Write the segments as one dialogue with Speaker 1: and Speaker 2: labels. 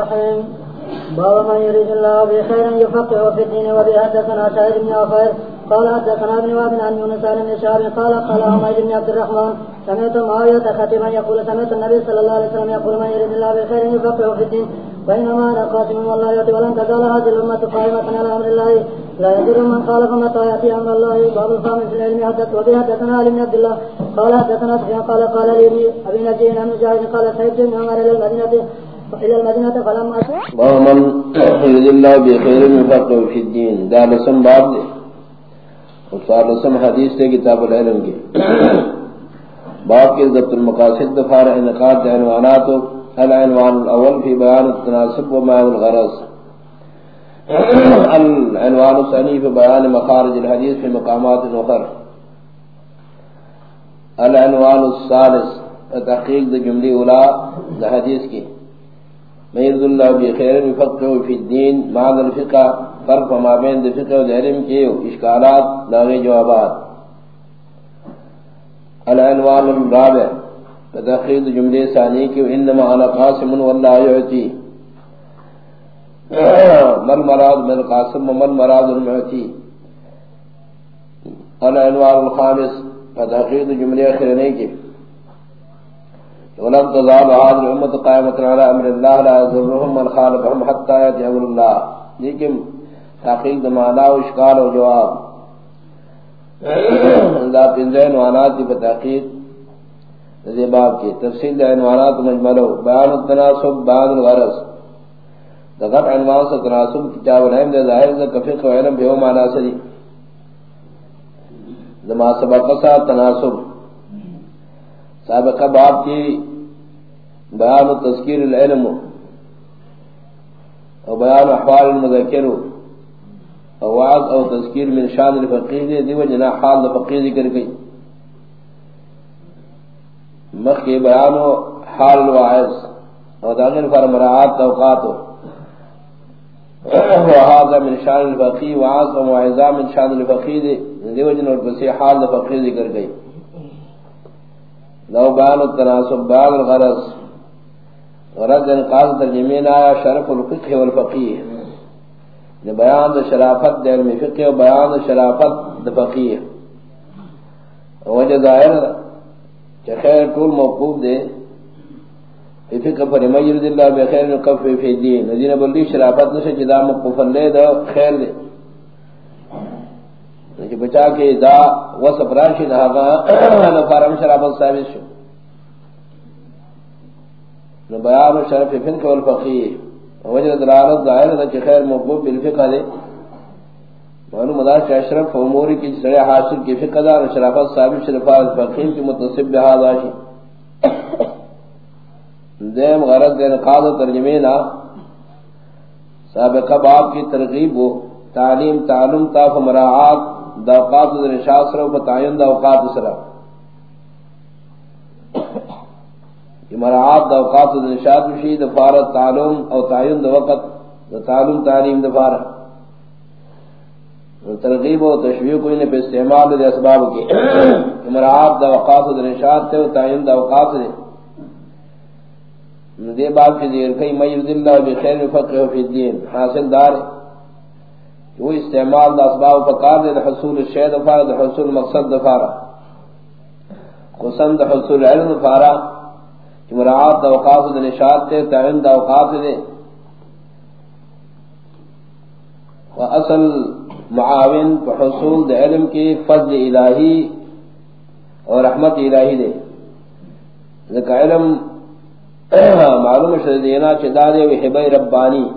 Speaker 1: الرحيم باب من يريد الله بخيرا يفقه في الدين وبحدثنا سعيد بن عفير قال حدثنا ابن وهب عن يونس بن شهاب قال قال حميد بن عبد الرحمن، سمعت معاوية خاتما يقول سمعت النبي صلى الله عليه وسلم يقول من يريد الله بخير يفقه في الدين، وإنما أنا قاسم والله يأتي ولن تزال هذه الأمة قائمة على أمر الله. لا يدر من خالف متى يأتي أمر الله. باب الخامس في العلم، حدث وبه حدثنا علي بن عبد الله، قال حدثنا سفيان، قال قال لي أبي نجي عن مجاهد، قال سيد بن عمر إلى المدينة
Speaker 2: ومن يريد الله بخير يفقه في الدين. دار سم باب دے وصار رسم حدیث سے کتاب العلم کی. باب کے ضبط المقاصد دفار انقاد عنوانات العنوان الاول في بيان التناسب وما الغرض. العنوان الثاني في بيان مخارج الحديث في مقامات اخرى العنوان الثالث، تحقیق ذ جملے اولا ذ حدیث کی. میرد اللہ بی بخیر فقہ فی الدین معنی الفقہ فرق ما بین الفقہ و علم کے اشکالات لاغی جوابات. العنوان الرابع. تدخید جملے ثانی کی انما انا قاسم واللہ یعطی من مراد من قاسم ومن مراد المعطی العنوان الخامس. تدخید جملے اخرنے کی ولم تزال هذه الامه قائمه على امر الله لا يضرهم من خالفهم حتى ياتي امر الله لیکن تحقیق معنی و اشکال و جواب. لا تنزین وانات کی تحقیق ذی باب کی تفصیل عنوانات مجملو بیان التناسب بیان الغرض. دغت عنوان سے تناسب کتاب العلم دے ظاہر دے کفق و علم بیو معنی سری لما سبق سا تناسب. سابقہ باب کی بیان و تذکیر العلم و بیان احوال المذکر و وعظ او تذکیر من شان الفقیر دیو جنا حال الفقیر ذکر گئی مخی بیان و حال الوعظ و داخل فرمراعات اوقات وهذا من شان الفقیر وعظ و معظام من شان الفقیر دیو جنا حال الفقیر ذکر گئی لو بیان التناسب بیان الغرض۔ غرض انقاذ ترجمین آیا، شرف الفقہ والفقیہ. نے بیان دا شرافت دا علم فقہ و بیان دا شرافت دا فقیہ. وجہ ظاہر کہ خیر طول موقوف دے. فی فقہ پر مجرد اللہ بخیر نقف فی دین نزین بلی شرافت نشا جدا مقفل لے دا خیر دے کہ بچا کے دا وصف راشی دا آغا نفارم شرافت ثابت شو. نو بیان شرف فن کو الفقیہ وجہ دلالت ظاہر ہے کہ خیر موقوف بالفقہ دے معلوم مدار کہ اشرف امور کی سرے حاصل کی فقہ دار شرافت ثابت شرفات فقیم کی متصب بہذا شی دیم غرض دین قاض ترجمہ سابقہ باب کی ترغیب و تعلیم، تعلم تا فمراعات دا اوقات در شاسر و تعین دا اوقات سرا مراعات دا اوقات دا نشاد وشی دا فارت تعلم او تعین دا وقت دا تعلم تعلیم دا فارت ترغیب و تشویق کوئی نے پہ استعمال دا اسباب کی۔ مراعات دا اوقات دا نشاد تے و تعین دا اوقات دے۔ دے باب کی دیر کئی میرد اللہ بخیر فقہ فی الدین حاصل دار ہے۔ وہ استعمال دا اسباب پکار دے، دا حصول الشید دفارہ دا حصول مقصد دا دفارہ خصن دا حصول علم دفارہ مراعات دا اوقات دا نشاد تے، تعین دا اوقات دے۔ و اصل معاون پر حصول دا علم کی فضل الہی اور رحمت الہی دے۔ ذکا علم معلوم شدینا چدا دے و حبی ربانی۔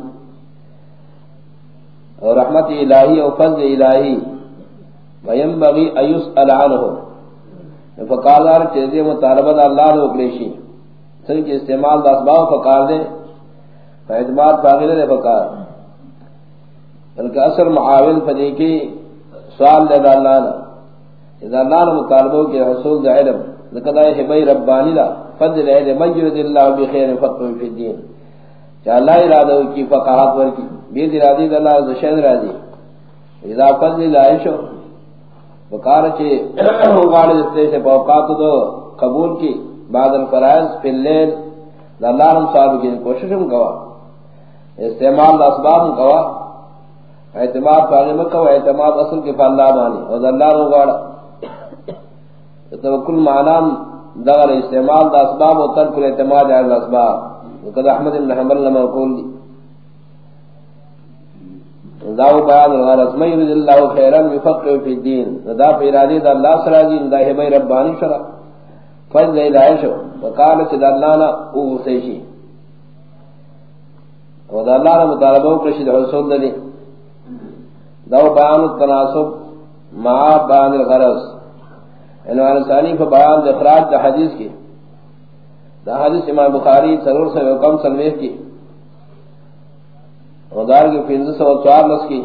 Speaker 2: اور رحمت الہی اور فضل الہی۔ وینبغی ایس العنہ فقالار چیزے مطالبہ دا اللہ نے اکلیشی سر کے استعمال دا اسباب فقار دے فاعتماد فاغلے دے فقار بلکہ اصل معاون فدی کی سوال دے دا اللہ نے اذا اللہ نے مطالبہ کے حصول دا علم ذکر دائے حبی ربانی دا، فضل ہے مجرد اللہ بخیر فقہ فی الدین۔ چاہ اللہ ارادہ کی فقاہت ورکی بید ارادی دا اللہ زشید راضی اذا فضل لائشو وقال چے غالد اسلے سے پوقات دو قبول کی۔ بعد الفرائض فی اللیل دا اللہ ہم صاحب کی کوشش ہم گوا استعمال اسباب کوا اعتماد پاگے مکہ و اعتماد اصل کے فاللہ مانی اور اللہ رو گاڑا توکل معنام دغر استعمال دا اسباب و ترک الاعتماد علی الاسباب. وقد احمد بن حنبل لما يقول دی داو بیان الغرض من يريد الله خيرا يفقه في الدين دا في ارادی دا اللہ سراجی دا ہے ربانی شرع فضل الہی شو. وقالت دا اللہ نا او سیشی و دا اللہ نے مطالبہ کرشید حسول دلی دو بیان التناسب مع یعنی بیان الغرض. عنوان ثانی فا بیان اخراج دا حدیث کی. دا حدیث امام بخاری سرور سے وکم سلویح کی. ودار کی پینز سو چار لس کی.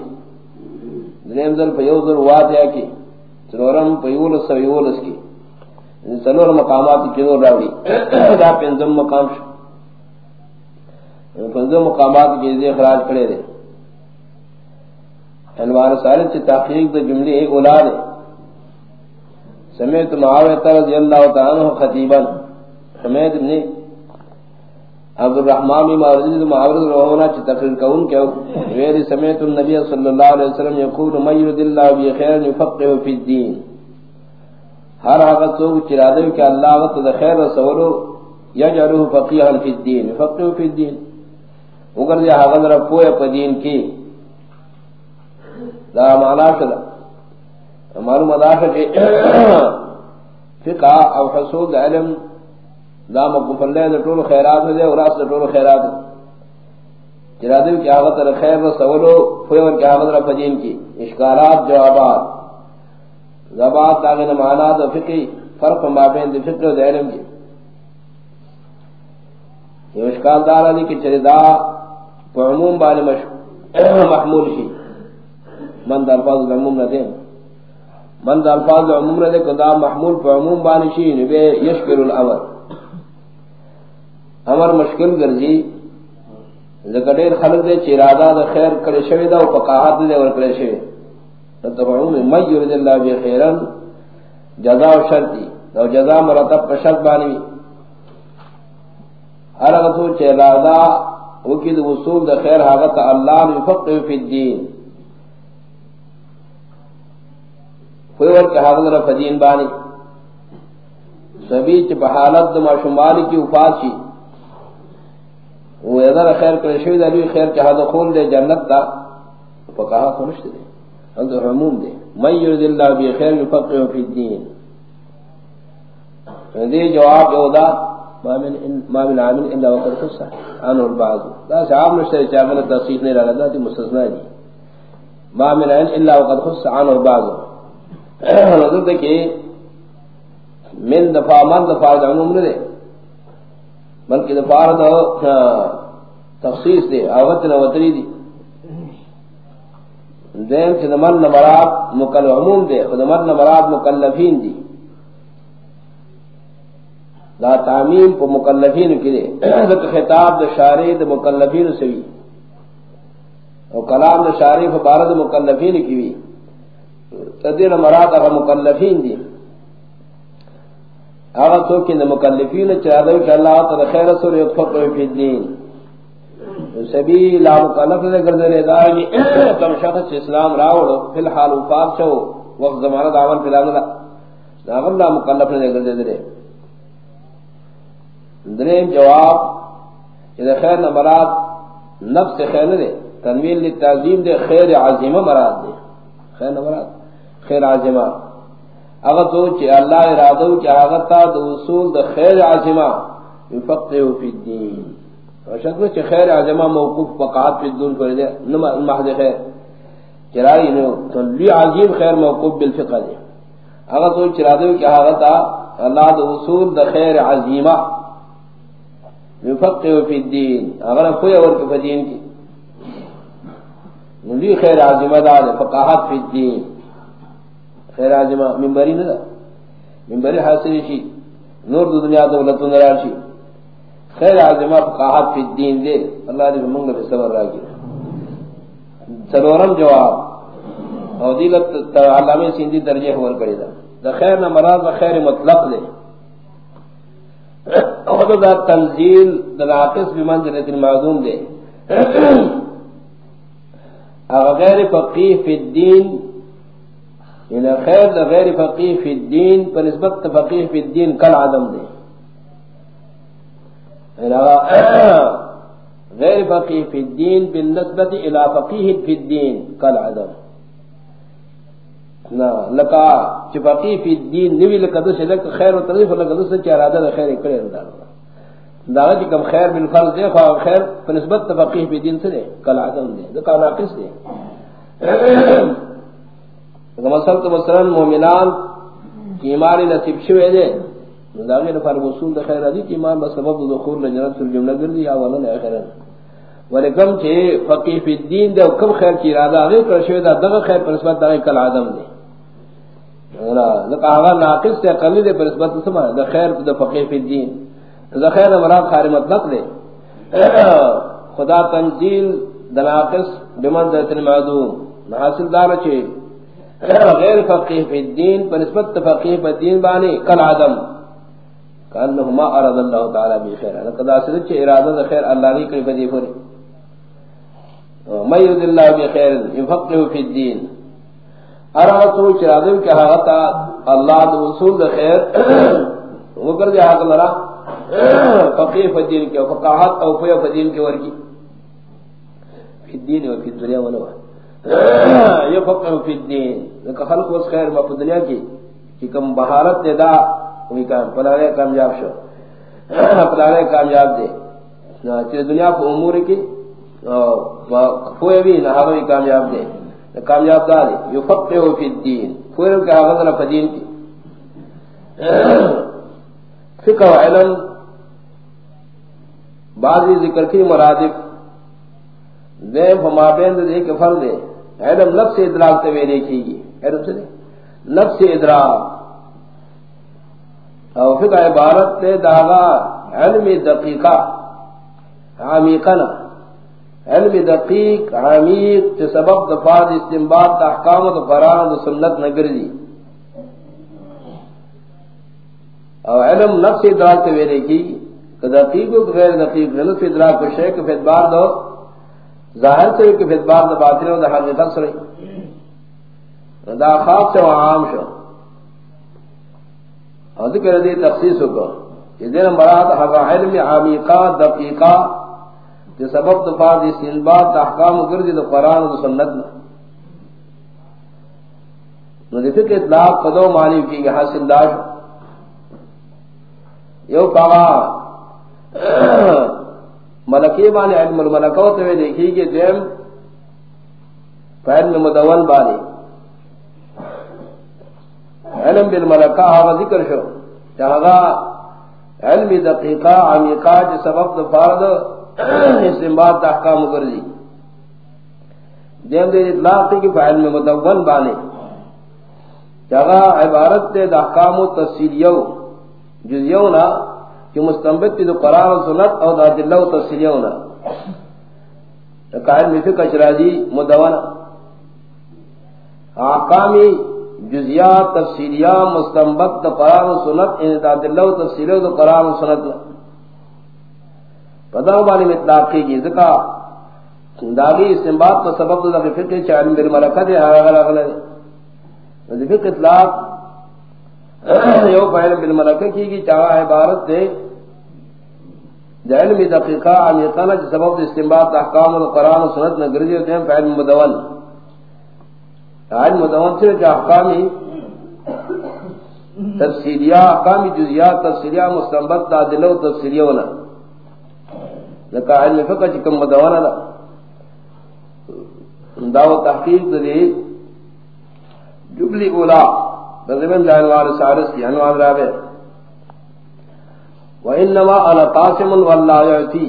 Speaker 2: دریم دل پیو در وادیا کی. سرورم پیولس سو یولس کی. سرور مقامات کی نور راوی دا پینزم مقام شو. پنځه مقامات کې دې اخراج کړي دي انوار سارے سے تحقیق دے جملے اولاد سمیت معاویہ رضی اللہ تعالی عنہ خطیبا. حمید ابن عبد الرحمن بن معاویہ معاویہ رحمہ چ تقریر کون کہ ویری سمیت النبی صلی اللہ علیہ وسلم یقول من يرد الله بخير يفقهه في الدين ہر وقت تو چرادے کہ اللہ وقت خیر رسولو یجعلہ فقیہا فی الدین، فقیہ فی الدین۔ اگر دے حغن رب پوئے پا دین کی، دا معنی شدہ معلوم ادا کہ جی فقہ او حصول دا علم دا مقفلے دا طول خیرات دے اور راس دا طول خیرات دے۔ جرا دے کہ آغت خیر رسولو پوئے ور کہ آغت رب دین کی۔ اشکالات، جوابات۔ زبات داغن معنی دا فقی فرق مابین دا فقہ دا علم کی جی. یہ اشکال دارا دی کہ چرے دا عموم بارے محمول شی. من دا الفاظ العموم نہ دیں من دا الفاظ العموم نہ دے کدا محمول پر عموم بارے شی یعنی نبے یشکر الامر. امر مشکل گرزی زکڑیر خلق دے چی چرادہ دا خیر کرے شوی دا و فقاہت دے ور کرے شوی. تو عموم من یرد اللہ بی خیرن جزا و شرطی تو جزا مرتب پر شرط بانی ہر اگر تو چرادہ وکید وصول دا خیر حاغت اللہ یفقہ فی الدین کوئی ورک حاغت رفا دین بانی سبی چی بحالت دا معشمالی کی وفات شی وہ ادھر خیر کرے شوید علی خیر چاہا دخول دے جنت تا فقہا خونشت دے انتو حموم دے من یرد اللہ بی خیر یفقہ فی الدین دے جواب جو دا، ما من ما من عامل الا وقد خص. عنه البعض. لا صعب مشتري چاغل تصحیح نہیں لگا دی مستثنا دی ما من عامل الا وقد خص عنه البعض. حضرت کہ من دفع من دفع عموم نے بلکہ دفع دا تخصیص دے اوت نہ وتری دی دین سے من مراد مکلف عموم دے، خود من مراد مکلفین دی. دا تعمیم پا مکلفین کرے دا خطاب دا شارع دا مکلفین سوی او کلام دا شارع پا بارد مکلفین کیوی تدیر مراد اگا مکلفین دی. اگا تو کہ دا مکلفین چرادو کہ اللہ تعالی خیر سور یتفقو فی الدین سبی لا مکلف دے گردنے داری کم شخص اسلام راوڑو، فی الحال وفاق شو وقت زمانہ دعوان فی الحال دا اغم لا مکلف دے گردنے دے دریم جواب، اذا خیر نہ مراد نفس خیر دے۔ تنوین للتعظیم دے، خیر عظیمہ مراد دے۔ خیر نہ مراد، خیر عظیمہ اگر تو چ اللہ ارادو چ اگتا دو اصول دے خیر عظیمہ یفقه فی الدین۔ وشکل چ خیر عظیمہ موقوف بقات فی الدین کر دے نما محض خیر. چرائی نو، تو لی عظیم خیر موقوف بالفقہ دے. اگر تو چرا چرادو چ اگتا اللہ دو اصول دے خیر عظیمہ. یفقه فی الدین. اگر کوئی اور کے دین کی. نلی خیر عظمہ دار فقاہت فی الدین. خیر عظمہ منبری نہ منبری حاصل شی. نور دنیا دولت نرار شی. خیر عظمہ فقاہت فی الدین دے۔ اللہ نے منگل سے صبر راگی سرورم جواب۔ او دیلت علامہ سیندی درجہ ہوا کرے دا۔ دا خیر نہ مراد خیر مطلق دے۔ اور دا تنزیل دا ناقص بمنزلت المعظوم دے۔ اگر غیر فقیح فی الدین یعنی خیر دا غیر فقیح فی الدین، پر نسبت فقیح فی الدین کل عدم دے۔ غیر فقیح فی الدین بالنسبت الى فقیح فی الدین، کل عدم نا، لکا چی فقیح فی الدین نوی لکا دس لکا خیر و تغیف لکا دس چی ارادہ دا خیر کرے دا دا. چی کم خیر بالفرض دے، خواہ خیر پر نسبت فقیح فی الدین سے دے، کل عدم دے دا ناقص دے. مثلا تو مثلا مومنان کی ایمان نصیب شوے دے داغے نفر وصول دا خیر ادی دی ایمان بس سبب دخول لجنت سر جملہ گردی یا ولن اخرن ولکم چھے فقی فی الدین دے کم خیر کی ارادہ آگے پر شوے دا دغا خیر پر نسبت داغے کل آدم دے لکہ آغا ناقص تے قلی دے پر نسبت سمع دا خیر دا فقی فی الدین. دا خیر مراد خاری مطلق دے خدا تنزیل دا ناقص بمن ذات المعدوم. حاصل دار چھے غیر فقیح فی الدین، پر نسبت فقیح فی الدین بانی کل عدم. کانہما اراد اللہ تعالی بی خیر. لقد اصلت چھے ارادہ خیر اللہ نے کئی فدی فری مید اللہ بی خیر یفقہ فی الدین. اراد سوچ ارادہ کہ حقا اللہ دو اصول دا خیر. وہ کر دیا حق لرا. فقیح فی الدین کے فقاحت او فی الدین کے ورکی. فی الدین و فی الدنیا ونوہ یہ فی الدین. لکہ خلق اس خیر ما دنیا کی کہ کم بہارت دے دا وہی کام پلارے کامیاب شو۔ پلارے کامیاب دے۔ چیز دنیا کو امور کی فوئے بھی نہ ہوئی کامیاب دے۔ کامیاب دا دے۔ یہ فقہ فی الدین۔ فوئے کہ آغاز نہ فدین کی۔ فقہ و علم۔ بعضی ذکر کی مرادف۔ دے فما بین دے کہ فرد دے۔ علم لفظ ادراک تے میرے گی۔ علم سے لفظ ادراک۔ او فقہ عبارت تے داغا علم دقیقہ عمیقنا علم دقیق، عمیق تے سبب دفاد استنباد دا احکام دا قرآن دا سنت نگر دی او علم نفس ادراک تے میرے کی، کہ دقیق و غیر دقیق نفس ادراک کو شیخ فیدبار دو، ظاہر سے کہ پھر بعد باطن اور حقیقت سے دا خاص سے عام شو. اور ذکر دی تخصیص کو یہ دین مراد حق علم عمیقہ، دقیقہ، جو سبب دفاع دی سنبات احکام گردی دو قرآن و سنت نو دی فکر اطلاق قدو معنی کی کہ حاصل داش یو کہا ملکی بانے علم الملکو تے دیکھی کہ دیم۔ فعلم مدون بانے علم بالملکہ آغا ذکر شو. جہاں علم دقیقہ عمیقہ جی سبب دفارد استنباد تحکام کردی. دیم دے اطلاق تے کہ فعلم مدون بانے. جگہ عبارت تے دحکام و تفصیلیو جزیو نا کہ مستنبت تی دو قرآن و سنت او دا دلہ و تفسیریہ ہونا قائل میں فکر چرازی مدونا آقامی جزیات تفسیریہ مستنبت دا قرآن و سنت ان دا دلہ و تفسیریہ دا قرآن و سنت. پدا بانی میں اطلاقی کی ذکا داغی استنبات کا سبب دا فکر چاہم بالملکہ دے آغا غلق لے فکر اطلاق یو پہلے بالملکہ کی گی چاہا عبارت دے علم دقیقہ عمیقانہ جس سبب استنباط احکام القرآن و سنت میں ہوتے ہیں فعلم مدون علم مدون سے جو احکامی تفسیریہ احکامی جزیات تفسیریہ مستنبت دادلہ و تفسیریہ ہونا لکہ علم فقہ چکم مدون ہے دعوت تحقیق دے، جبلی اولا بذبن دا انوار سارس کی، انوار رابع. وانما انا قاسم والله يعطي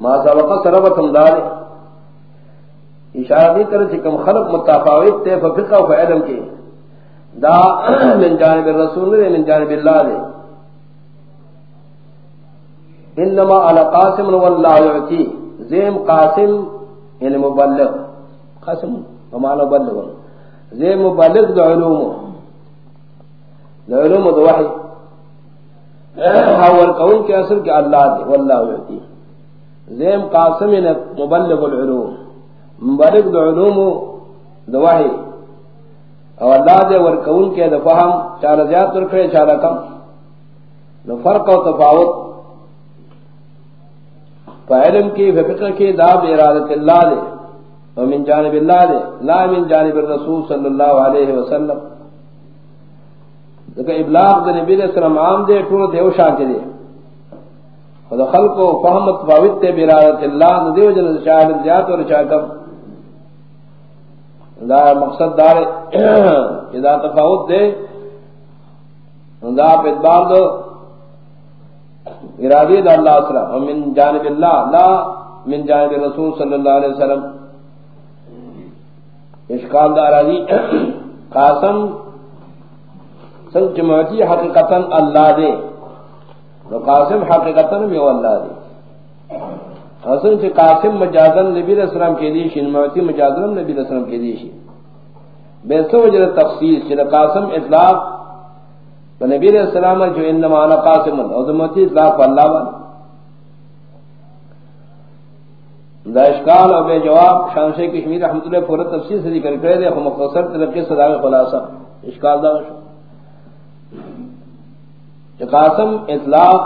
Speaker 2: ما سبق سربتم دار. اشارہ دی طرح سے کم خلق متفاوت تے فقہ و علم کے۔ دا من جانب الرسول نے من جانب اللہ نے انما انا قاسم والله يعطي زیم قاسم یعنی مبلغ۔ قاسم ومعنى مبلغ۔ زیم مبلغ دو علوم۔ دو علوم دو وحی۔ ہاں، حول قول کے اصل کے اللہ دے، واللہ یعطی۔ زیم قاسم یعنی مبلغ العلوم۔ مبلغ العلوم دواہی اور اللہ دے ورکون کے دفہم چار زیاد ترکڑے چار کم. نو فرق و تفاوت. فعلم کی ففقر کی داب ارادت اللہ دے ومن جانب اللہ دے لا من جانب الرسول صلی اللہ علیہ وسلم. لیکن ابلاغ دے نبی علیہ السلام عام دے ٹور دیو شاہ کے دے خدا خلق و فہمت فاوت تے برادت اللہ ندیو جنہ شاہد زیاد اور شاہ کم دا مقصد دار اذا تفاوت دے دا پیدبار دو. ارادی دا اللہ اسرا. ومن جانب اللہ. لا من جانب رسول صلی اللہ علیہ وسلم. اشکال دا ارادی. قاسم سنگ جمعتی حقیقتا اللہ دے نو قاسم حقیقتا میں اللہ دے حسن سے قاسم مجازن نبی علیہ السلام کے دیش نموتی مجازن نبی علیہ السلام کے دیش بے سو وجہ تخصیص چلے قاسم اطلاق نبی علیہ السلام جو انما انا قاسم او دمتی اطلاق اللہ بان۔ دا اشکال او بے جواب شان شیخ کشمیر رحمت اللہ پورا تفصیل سے ذکر کرے دے مختصر تلقی صدا خلاصہ۔ اشکال دا قاسم اطلاق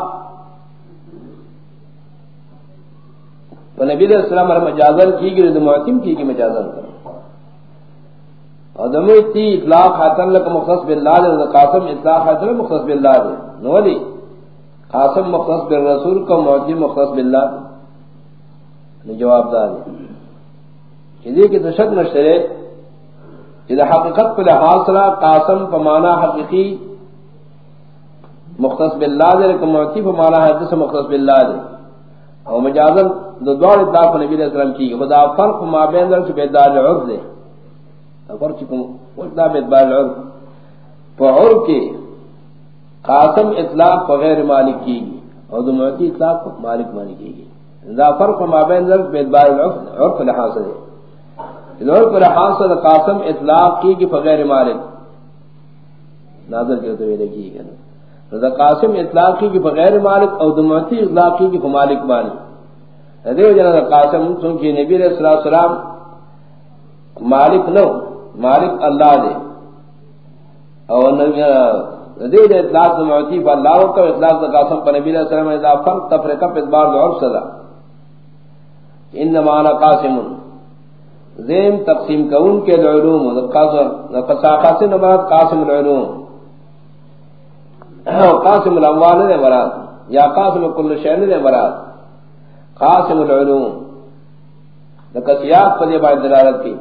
Speaker 2: تو نبی علیہ السلام اور مجازن کی گئی محکم کی گئی مجازن۔ کر ادم تی اطلاق حاتن لک مختص باللہ دے قاسم اطلاق حاتن مختص باللہ دے نو دی قاسم مختص بالرسول کو معجم مختص باللہ دے یعنی جواب دار۔ یہ کہ تشد نشرے اذا حقیقت پر حاصلہ قاسم پمانا حقیقی مختص باللہ دے کہ معجم پمانا حدث مختص باللہ دے او مجازن دو دوار اطلاق نبی علیہ السلام کی خدا فرق ما بین در چی بیدار عرض دے. فرق چی کم وقتا بیدار عرض پا عرض کے قاسم اطلاق پا غیر مالک کی گی او دو معتی اطلاق پا مالک مالک کی گی دا فرق ما بین در بیدار عرض لحاظ دے. عرض لحاظ دے قاسم اطلاق کی گی پا غیر مالک. ناظر کرتے ہوئے لگی گی دا قاسم اطلاق کی بغیر مالک او دمتی اطلاق کی مالک مالک. دیو جنا دا قاسم سن کی نبی علیہ الصلوۃ والسلام مالک نو، مالک اللہ دے. او نبی دیو دے اطلاق دمتی پر اللہ کو اطلاق دا قاسم پر نبی علیہ السلام دا فرق تفریقہ پر بار دو اور صدا انما انا قاسم. زیم تقسیم کون کے علوم دا قاسم دا قاسم نمات قاسم العلوم. قاسم الاموال نے مراد یا قاسم کل شے نے مراد قاسم العلوم۔ لکسیات پر یہ بات دلالت کی۔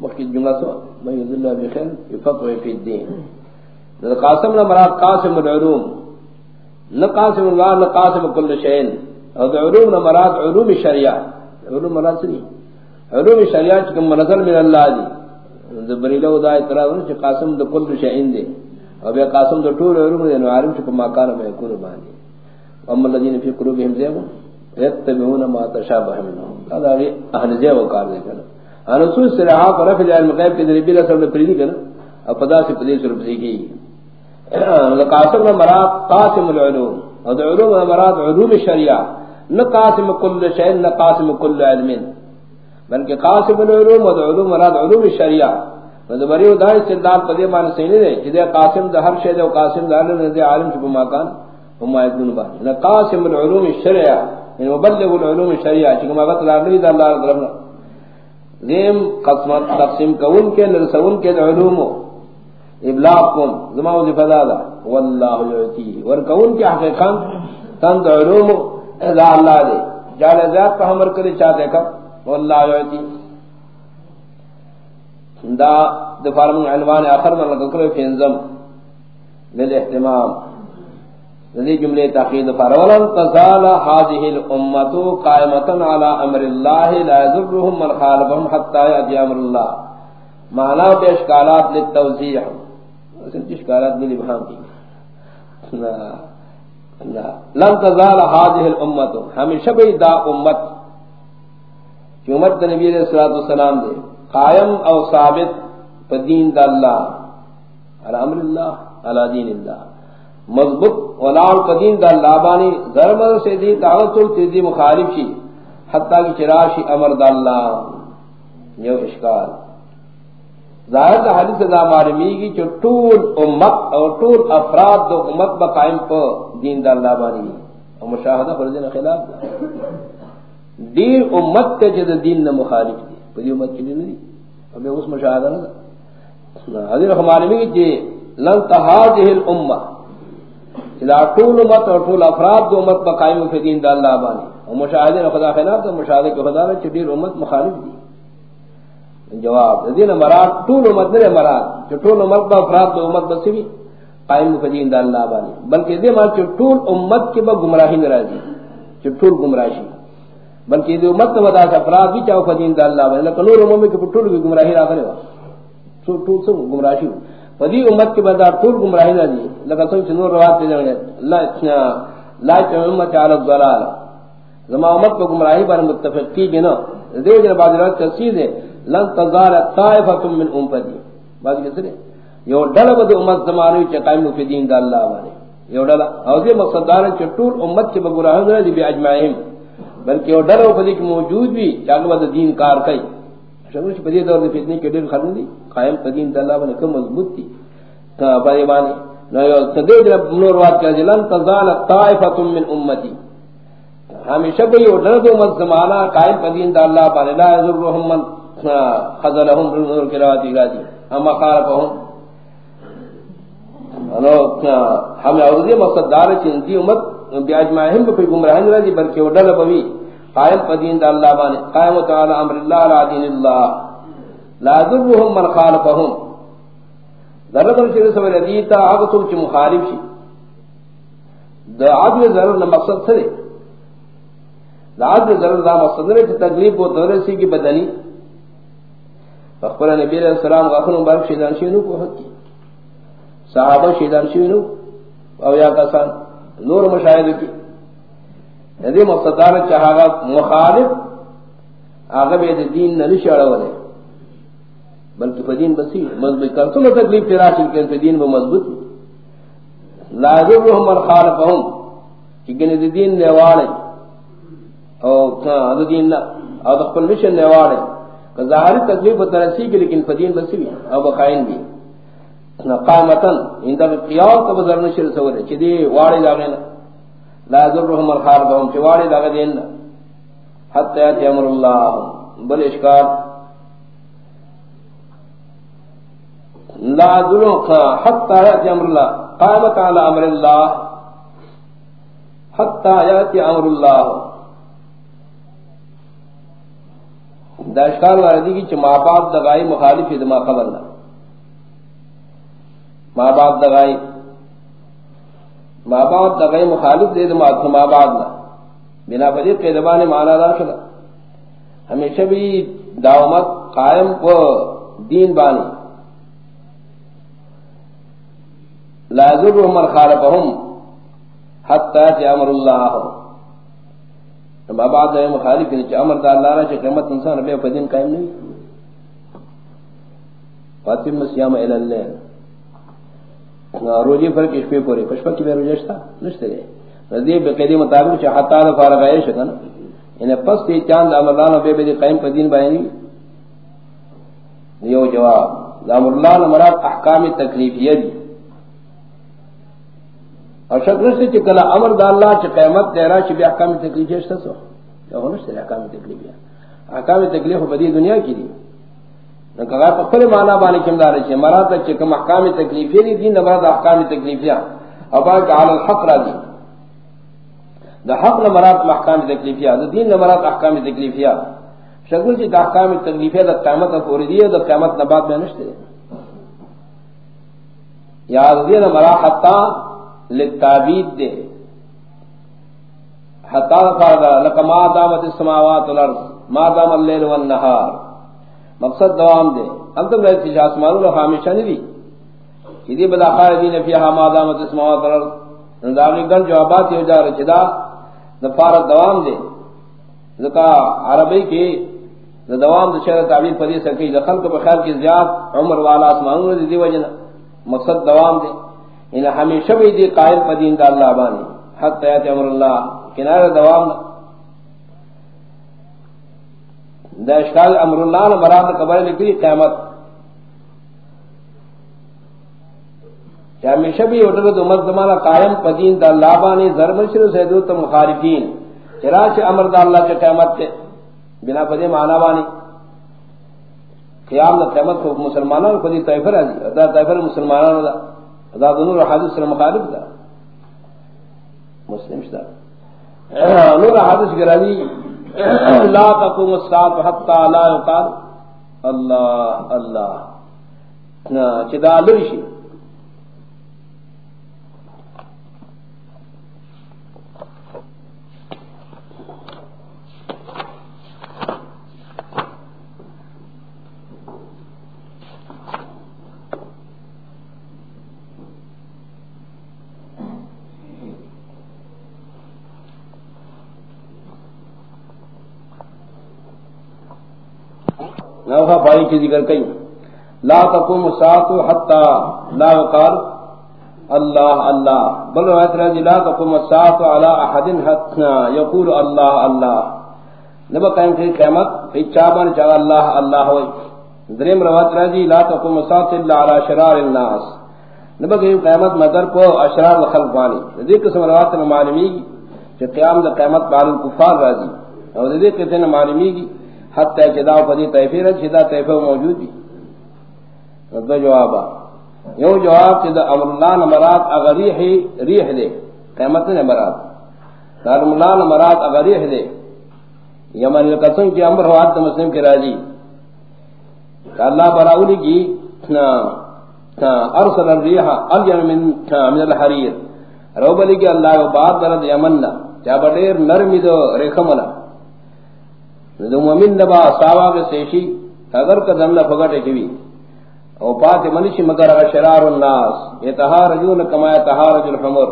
Speaker 2: مخی جملہ سو من یذل اللہ بخیر یفقہ فی الدین۔ قاسم نے مراد قاسم العلوم۔ نہ قاسم اللہ، نہ قاسم کل شے اور علوم نہ مراد علوم شریعہ۔ علوم مراد سنی علوم شریعہ چکم منظر من اللہ دی۔ بریلو دا اعتراض ہے قاسم دو کل شے دے۔ او بیا قاسم دو ټول علوم دي نو عالم چې ما کار به کول باندې. اما الذين في قلوبهم زيغ، يتبعون ما تشابه منه هذا اهل زيغ وقال ذلك انا رسول صراحه پر في العلم غيب کے ذریعے بلا سب نے پریدی کنا اب پدا سے پدی سر پدی کی قاسم نے مراد قاسم العلوم. اور علوم مراد علوم الشریعہ نہ قاسم كل شيء نہ قاسم كل علم. بلکہ قاسم العلوم اور علوم مراد علوم الشریعہ نو بری او دای استدلال پدی مان سینے دے جے قاسم دے ہر شے دے قاسم دے عالم دے عالم چ بما کان ہم ایدن با نہ قاسم العلوم الشرعیہ ان یعنی مبلغ العلوم الشرعیہ چ ما بت لاگی دے اللہ طرف دیم قسمت تقسیم کون کے، نرسون کے علوم ابلاغ کم زما و فضالا والله یعطی ور کون کے حقیقت تند علوم اذا اللہ دے۔ جال ذات کا ہمر کرے چاہتے کا والله یعطی دا دفار من عنوان آخر من لکر فی انزم للاحتمام ذی جملے تاقید دفار ولن تزال حاضح الامت قائمتا على امر اللہ لا يذرهم من خالبهم حتی یادی امر اللہ معنی بے اشکالات للتوزیح اصل اشکالات ملی بہام کی لن تزال حاضح الامت ہمیشہ بھی دا امت. کہ امت نبی علیہ السلام دے قائم او ثابت فدین دا اللہ علی امر اللہ علی دین اللہ مضبوط ولان قدین دا اللہ بانی ضرب سے دی دعوت تی مخالف شی حتی کی چراشی امر دا اللہ یو اشکال. ظاہر دا حدیث دا معلومی کی چو طول امت اور طول افراد دو امت با قائم پا دین دا اللہ بانی اور مشاہدہ فرزین خلاف دا دیر امت تے جد دین نا مخالف دی پدی امت کی اس مشاہدہ حضیر لن تحاجہ الامہ۔ طول امت اور طول افراد دو امت دین دا اللہ بانی اور مشاہدہ خدا خلاف مشاہدہ خدا امت مخالف دی جواب دین مراد، طول امت نے مراد، جو طول امت با افراد دو امت قائم دا اللہ بانی بلکہ دے مراد، جو طول امت کے با گمراہی نرازی طول گمراہی۔ بلکہ دے امت ودا سے افراد بھی چاہو فدین دا اللہ بانی لیکن نور امت کے طول کی گمراہی را کرے وا طول سے گمراہی فدی امت کے بندار طول گمراہی نرازی لیکن سوچ نور روات دے جانے، لا اتنا لا اتنا امت علی الضلال۔ زمان امت کو گمراہی بار متفق کی گنا دے جنہ بعد روات تصید ہے لن تزال طائفه من امتي بعد کسرے یو ڈل بد امت زمانہ چ قائم فی دین دا اللہ والے یو ڈل او دی مقصد دار چ ٹول امت چ بگراہ نہ دی اجمعین۔ بلکہ یو ڈل بد کی موجود بھی چاگ بد دین کار کئی۔ اچھا، شمش بدی دور دی فتنی کے ڈل خرن دی۔ قائم دین دا اللہ والے کم مضبوط تھی تا بارے بانی نہ یو جب نور وات کہ جی، لن تزال طائفه من امتی۔ ہمیشہ بھی یو ڈل امت زمانہ قائم دین دا اللہ والے لا یذرهم من خذلهم بالنور كراواتي غادي اما خالفهم انو ہم اوردی مقصد دار چنتی امت بیاج بیاجماہم بکوئی گمراہن رہی، بلکہ وہ ڈل بوی۔ قائم پدین دا اللہ بانے۔ قائم تعالی امر اللہ علا دین اللہ۔ لا ذرهم من خالفهم ذرد رسول سوال دیتا آگتو چی مخالف شی۔ دا عدل ضرور مقصد سرے دا عدل ضرور دا مقصد سرے چی تکلیف و دورسی کی بدنی۔ فخبر نبی علیہ السلام غفن مبارک شیدان شیدنو کو حق کی۔ صحابہ شیدان شیدنو او یا کسان۔ نور مشاہد کی۔ یعنی ندی مقصدار چاہاگا مخالف آگا بید دین ننش اڑو دے بلکہ فدین بسی، مضبوط۔ کر سنو تکلیف تراشل کے فدین وہ مضبوط۔ لازم رحم من خالفهم چکن دین نیوالے او دین نا او دخل مشن نیوالے ظاہری تکلیف و ترسی کی لیکن فدین بسوی او بخائن بھی۔ قامتن ان در قیاو تب ذر نشر سورے چی دی واری داغینا لا ذرهم الخار بهم چی واری داغ دینا حتی آتی امر اللہ. بل اشکار لا ذرهم ہاں، حتی آتی امر اللہ. قامت على امر اللہ. حتی آتی امر اللہ. داشکار واردی کی چھ ماں باپ دگائی مخالف ادما خبر نہ ماں باپ دگائی ماں باپ دگائی مخالف دے دما ماں باپ نہ بنا فجر کے دبان مانا داخل ہمیشہ بھی دعوت قائم کو دین بانی لا لازر من خالفهم حتی امر اللہ اما بعد ہے مخالف نے کہ امر دا اللہ را کہ قیامت انسان بے فدین قائم نہیں. فاطمہ مسیام الى اللہ روجی پر کش پہ پورے پشپا کی بے روجشتا نشتے گئے رضی بے قیدی مطابق چاہ حتا دا فارغ آئے شکا نا. انہیں پس تی چاند امر اللہ بے بے قائم فدین بائنی یو جواب. امر اللہ مراد احکام تکلیفیہ دی. اور شکر سے چکلا امر دا اللہ چ قیامت تیرا چ بھی احکام تکلیف ہے سو. یا ہونا سے احکام تکلیف ہے احکام تکلیف بدی دنیا کی دی. نہ کہا تو پھر معنی بانے کیم دار ہے مراد چ کہ احکام تکلیف ہے دین مراد احکام تکلیف ہے ابا علی الحق را دی دا حق نہ مراد احکام تکلیف ہے دین نہ مراد احکام تکلیف ہے شکر سے احکام تکلیف ہے دا قیامت اور دی دا قیامت نہ بعد میں نشتے یاد دی نہ مراد حتا للتعبید دے حتا فرضا لک ما دامت السماوات والارض، ما دام الليل والنهار. مقصد دوام دے۔ اب تک رہتی ہے آسمان و ہمیشہ نہیں دی یہ بلا خالدین فیہا ما دامت السماوات والارض نداوی گن جوابات یہ جا رہا چدا نفار دوام دے۔ ذکا عربی کی دوام دے شہر تعبیر پدی سکی دخل کو بخیر کی زیاد عمر والا آسمان دی, دی وجہ مقصد دوام دے۔ ان ہمیشہ بھی دی قائل پدین دا اللہ بانی۔ حتی ایت امر اللہ کنار دوام دے دا اشکال امر اللہ نے مراد قبر لکھی قیامت. چاہے ہمیشہ بھی اٹھے تو امت زمانہ قائم پدین دا اللہ بانی ضرب شروع سے دو تو مخالفین چرا امر دا اللہ کے قیامت کے بنا پدی معنی بانی. قیام دا قیامت کو مسلمانوں کو دی طیفر ہے دا طیفر مسلمانوں دا. دا دنور حادث سے مخالف دا. مسلم شدہ نور حادث گرانی لا تقوم الساعه حتى لا يقال. الله الله چدا لرشی نوحا پائی کی ذکر کئی لا تقوم سات حتی لا وقال اللہ اللہ۔ بل روایت رضی لا تقوم سات علی احد حتی یقول اللہ اللہ۔ نبا قائم کی قیمت فی چابان چاہ اللہ اللہ ہوئی۔ دریم روایت رضی لا تقوم سات اللہ علی شرار الناس۔ نبا قائم قیمت مدر کو اشرار خلق وانی ذکر قسم روایت معلومی کہ قیام دا قیمت بارن کفار راضی۔ اور ذکر قسم معلومی کی حتی چدا پدی تیفیر چدا تیفیر موجود بھی دو جوابا یو جواب چدا امر اللہ نمرات اغریح ریح دے قیمت نے مرات امر اللہ نمرات اغریح دے یمن القسم کی امر ہوات مسلم کی راجی اللہ براؤلی کی ارسل الریح الین من من الحریر. روبلی کی اللہ کو بات درد یمن چا بڑیر نرمی دو ریخمنا دو مومن دبا ساوا کے سیشی، اگر کا دن پگٹے کیوی او پات منشی مگر شرار الناس. یتہارجون کما یتہارج الحمر.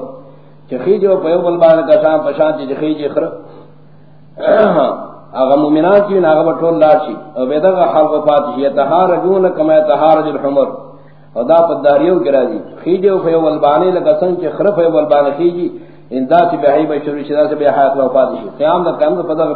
Speaker 2: چخیجو پیو بلبان کا شان پشان چی چخیجی خر اغا مومنان کی ناغا بطول لاشی او بیدغا حلق فاتشی یتہارجون کما یتہارج الحمر. او دا پداریو کرا دی خیجو پیو بل بلبانی لگا سن چی خر پیو بلبان خیجی ان دا چی بحی بشوری شدا سے بے حیات وفات شی قیام دا قیام دا پدغا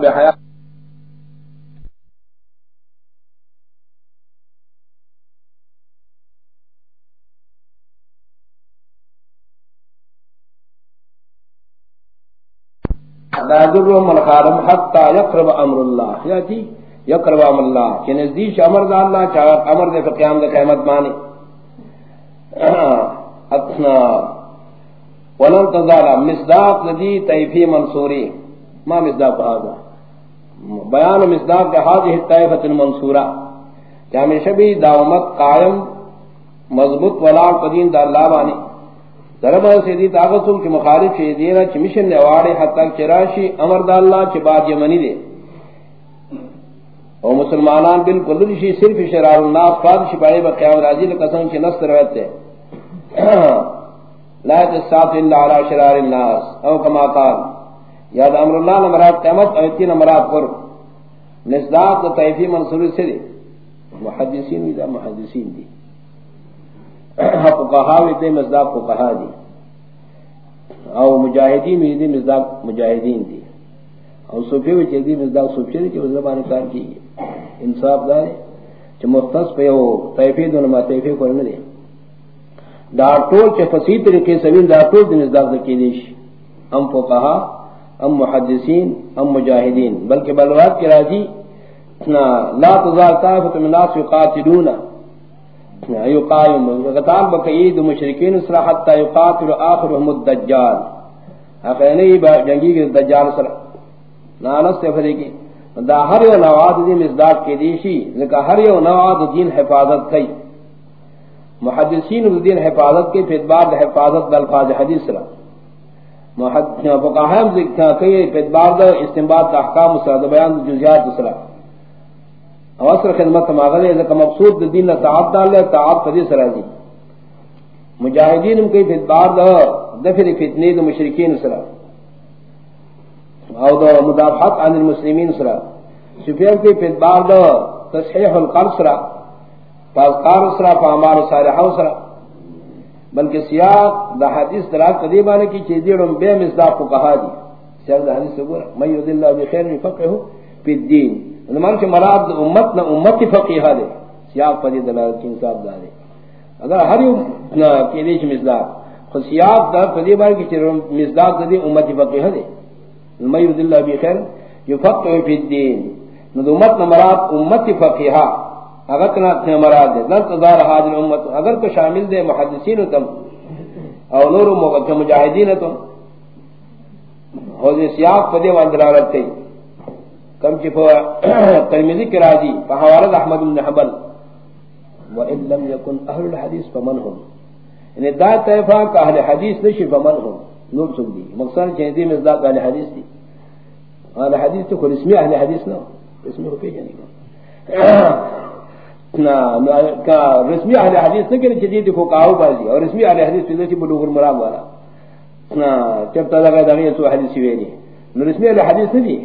Speaker 2: بے حیات حتى يقرب امر الله. یا جی يقرب امر الله. کہ نزدیک امر دا اللہ چاہ امر دے قیام دے قیامت مانی اتنا ولن تزال مصداق لدی تیفی منصوری. ما مصداق هذا؟ بیان مصداق هذه الطائفه المنصوره کہ ہمیشہ بھی دعوت قائم، مضبوط ولا قدین دا اللہ مانی ضرب سیدی طاقتوں کی مخالف چھ دینا چھ مشن نواڑے حد تک چراشی امر دا اللہ چھ بات یمنی دے۔ او مسلمانان بالکل لشی صرف شرار الناس، فاد شپائے با قیام راجی لقسم چھ نست رویت دے۔ لا تسات اللہ علی شرار الناس، او کما قال۔ یاد امر اللہ نمرات قیمت او اتین نمرات پر۔ نزداد تیفی منصوری سے دے۔ محدثین بھی دا، محدثین دی۔ فقہاوی تے مزداق فقہا دی. او مجاہدین بھی دی مزداق مجاہدین دی. او صوفی وی چیزی مزداق صوفی دی کہ وہ کار کی. انصاف دارے چھ مختص پہ ہو تیفید و نما تیفید کرنے دے دار طول چھ فصیح طریقے سبیل دار طول دی مزداق دکی دیش ام فقہا ام محدثین ام مجاہدین. بلکہ بلوات کی راجی لا تزال طائفت من ناس یقاتلون. ایو قائم غتال بقید مشرکین اسرا حتی یقاتل آخرهم الدجال. اخیانی با جنگی کے دجال سر نانس تفری کی. دا ہر یو نواد دی مزداد کے دیشی. لکہ ہر یو نواد دین حفاظت کئی. محدثین دین حفاظت کے فیدبار حفاظت دا الفاظ حدیث سر فقاہم ذکر کئی فیدبار دا استنباد دا احکام سر دا بیان دا جزیات سر اوسر خدمت ماغلے ذکر مقصود دین تعاط دال لے تعاط فدی سرازی مجاہدین ان کے فتبار دا، دفر فتنی دا مشرکین سرا۔ او دا مدافعات عن المسلمین سرا۔ سفیر کے فتبار دا، تصحیح القلب سرا۔ پاسکار سرا فامار صالحہ سرا۔ بلکہ سیاق دا حدیث درات قدیبانے کی چیزیڑوں بے مصداق کو کہا دی۔ سیاق دا حدیث سے گورا، من یود اللہ بخیر فقہ فی الدین. من کے مراد امت نہ امت فقیہ دے سیاق پدی دلالت کی انصاف دارے اگر ہر کی دیش مزداق خود سیاق دا پدی بار کی چر مزداق دے امت فقیہ دے۔ میں اللہ بی خیر، یفقہ فی الدین۔ نو امت نہ مراد امت فقیہ۔ اگر کنا تے مراد دے لن تزار حاضر امت، اگر تو شامل دے محدثین تم، او نور مجاہدین تم۔ ہو دے سیاق پدی وان دلالت کی کم چی ترمیزی کی راضی فحوالد احمد بن حبل وَإِن لَمْ يَكُنْ أَهْلُ الْحَدِيث فَمَنْ هُمْ. یعنی دا طیفہ کا اہل حدیث نشی فمن ہم نور سک دی. مقصد چہتی میں ذات اہل حدیث دی. اہل حدیث تو خود اسمی اہل حدیث نہ اسمی ہو پیجانی کا رسمی اہل حدیث نہ کہ جدید کو کاو بازی. اور رسمی اہل حدیث پیدا چی بلوغ المرام والا. چبتا لگا دا سو حدیث ویلی. رسمی اہل حدیث نہ دی.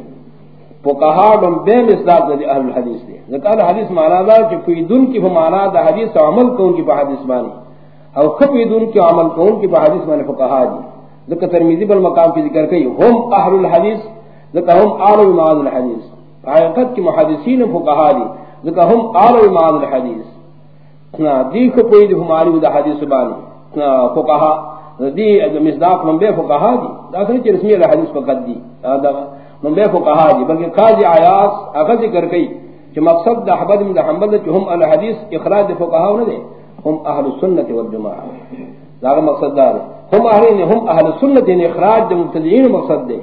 Speaker 2: فقہا دم بے مصداق دی اہل الحدیث دی ذکر حدیث معنی دا کہ کوئی دن کی معنی دا حدیث عمل کون کی حدیث معنی او کبھی دن کی عمل کون کی حدیث معنی فقہا دی۔ ذکر ترمذی بل مقام کی ذکر کئی۔ ہم اہل الحدیث ذکر ہم اعلی معاذ الحدیث۔ حقیقت کی محدثین فقہا دی۔ ذکر ہم اعلی معاذ الحدیث۔ نا، دی کو کوئی دی ہماری دا حدیث معنی فقہا، دی مصداق من بے فقہا دی۔ دا کہ رسمی الحدیث فقط دی۔ من بے فقہا جی بلکہ قاضی آیاس اگر ذکر کئی کہ مقصد دا حبد من دا حنبل کہ ہم الحدیث اخراج دے فقہا نہ دے، ہم اہل سنت والجماعہ لاغا مقصد دار۔ ہم اہل ہم اہل سنت نے اخراج دے مبتدئین مقصد دے۔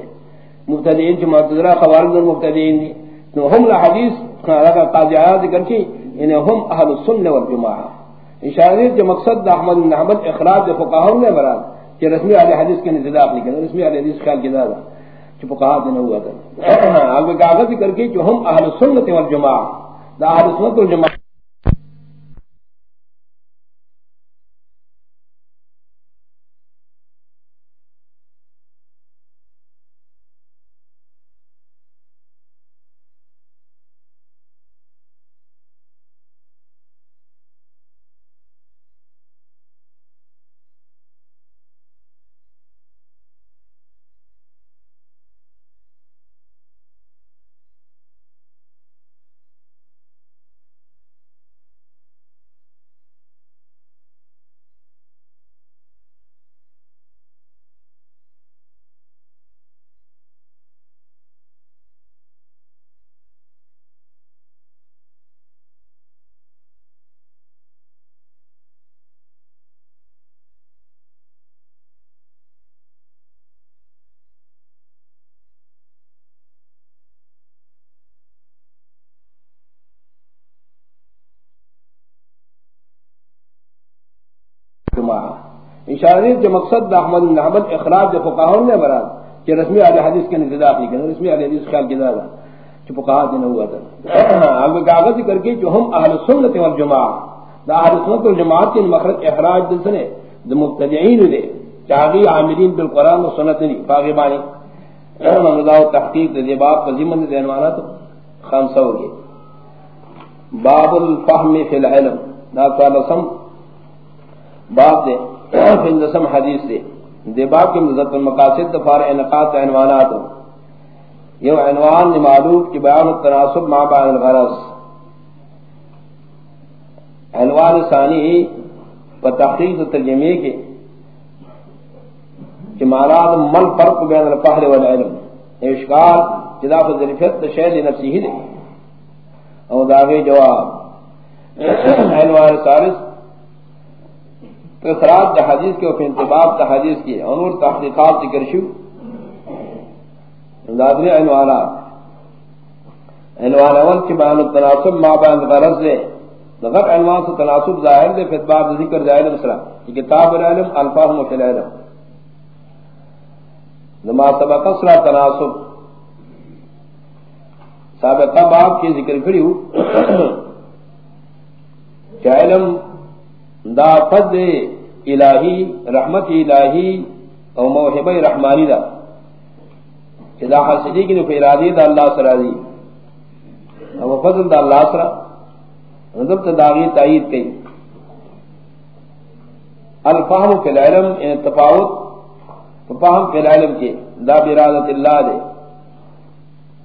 Speaker 2: مبتدئین جو معتذرہ خوارج دے مبتدئین دی تو ہم الحدیث لاغا قاضی آیاس ذکر کی انہیں ہم اہل سنت والجماعہ۔ اشارت جو مقصد دا احمد بن حنبل اخراج دے فقہا نے مراد کہ رسمی اہل حدیث کے نزداق نہیں کرنا رسمی اہل حدیث خیال کی دادا چپ کہا دینا ہوا تھا۔ آگے کاغذ کر کے جو ہم اہل سنت والجماعت، دا اہل سنت والجماعت والجماع اشارے جو مقصد دا احمد بن حنبل اخراج جو فقہاؤں نے مراد کہ رسمی اہل حدیث کے نزداق نہیں کرنا رسمی اہل حدیث خیال کی زیادہ کہ فقہا دین ہوا تھا۔ آگے کاغذ کر کے جو ہم اہل سنت والجماع دا اہل سنت والجماعت کے مخرج اخراج دل سنے دا مبتدعین دے چاہی عاملین بالقرآن و سنت نہیں فاغی بانی۔ رضا و تحقیق دے باب کا ذمہ دین والا تو خمسہ ہو گئے باب الفہم فی العلم، دا تعالی سم باب دے فندسم حدیث دے۔ دے باب کی مزد المقاصد دفار انقاط عنوانات یو عنوان معلوم کی بیان التناسب ما بعد الغرض۔ عنوان ثانی پر تحقیق ترجمے کے، کہ مراد من فرق بین الفہر والعلم۔ اشکال جدا کو ظرفیت شہد نفسی ہی دے۔ او داغے جواب۔ عنوان ثالث اخراج دا حدیث کے اور انتباب دا حدیث کی انور تحقیقات ذکر شو. دادری عنوانات عنوان اول کی بیان التناسب، ما بیان غرض دے. غیر عنوان سے تناسب ظاہر دے، پھر باب ذکر ظاہر مسئلہ کہ کتاب العلم، الفاظ مفل علم لما سبق صلح تناسب. سابقہ باب کی ذکر کری ہو کہ علم دا فضل الہی، رحمت الہی او موحب رحمانی دا. دا حسدی کی نفع ارادی دا اللہ سر دی. او فضل دا اللہ سر ندب تداغی تایید کئی. الفہم فی العلم ان تفاوت، فہم فی العلم کے دا برادت اللہ دے.